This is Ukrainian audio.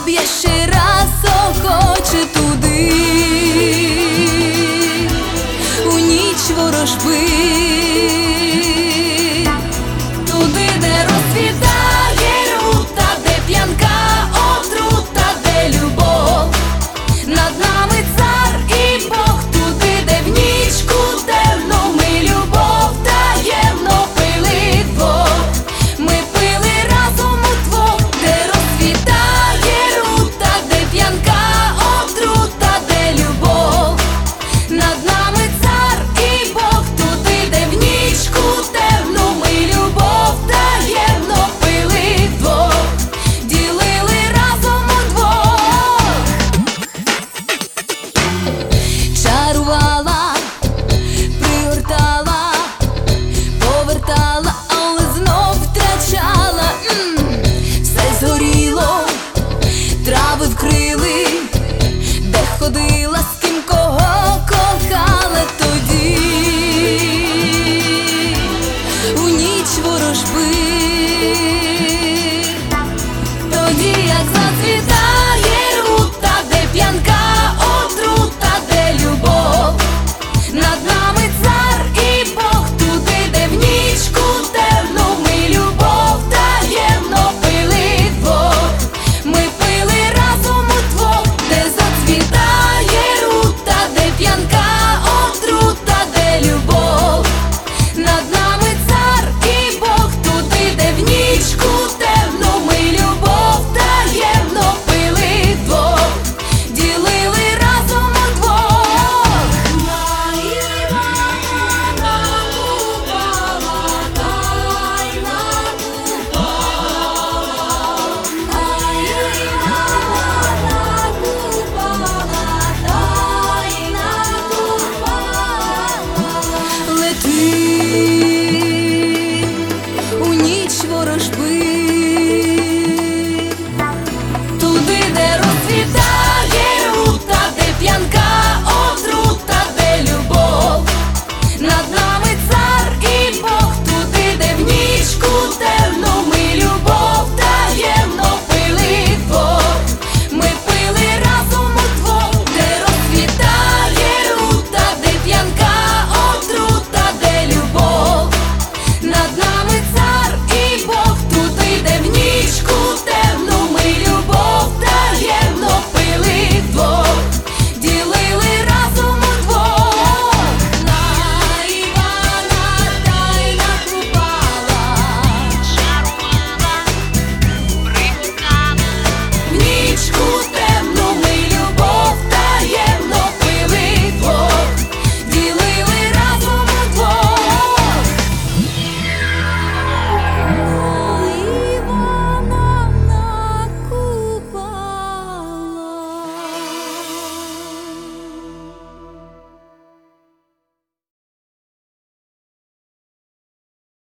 б я ще раз охоче туди, у ніч ворожби. ходила.